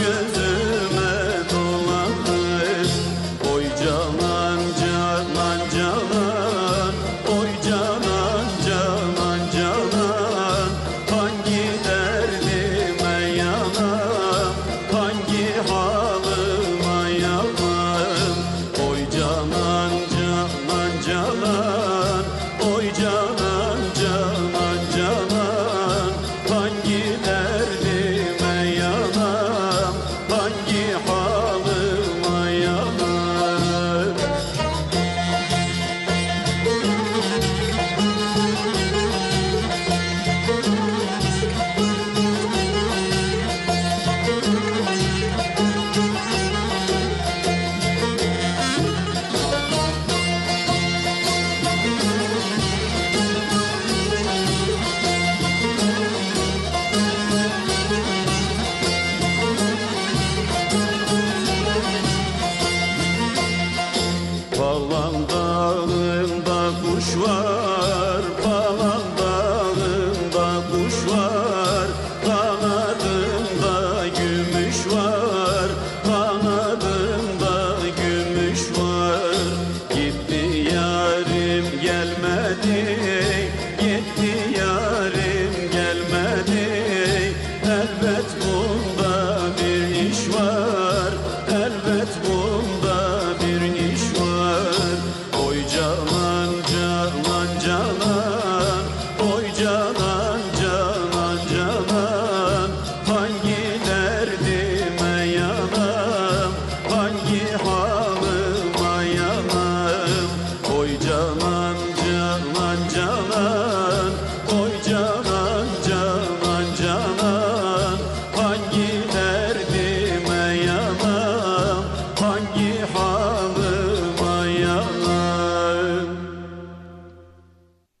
gözüme dolanır. Oy canan canan canan. Oy canan canan canan. Hangi derdime yanam Hangi halıma yanam Oy canan canan canan. Oy canan canan. kuş var Balam bağımda kuş var Kanadımda gümüş var Kanadımda gümüş var. Gitti yarim gelmedi Gitti yarim gelmedi Elbet bu canan canan canan. Oy canan canan canan. Hangi derdime yanam? Hangi halim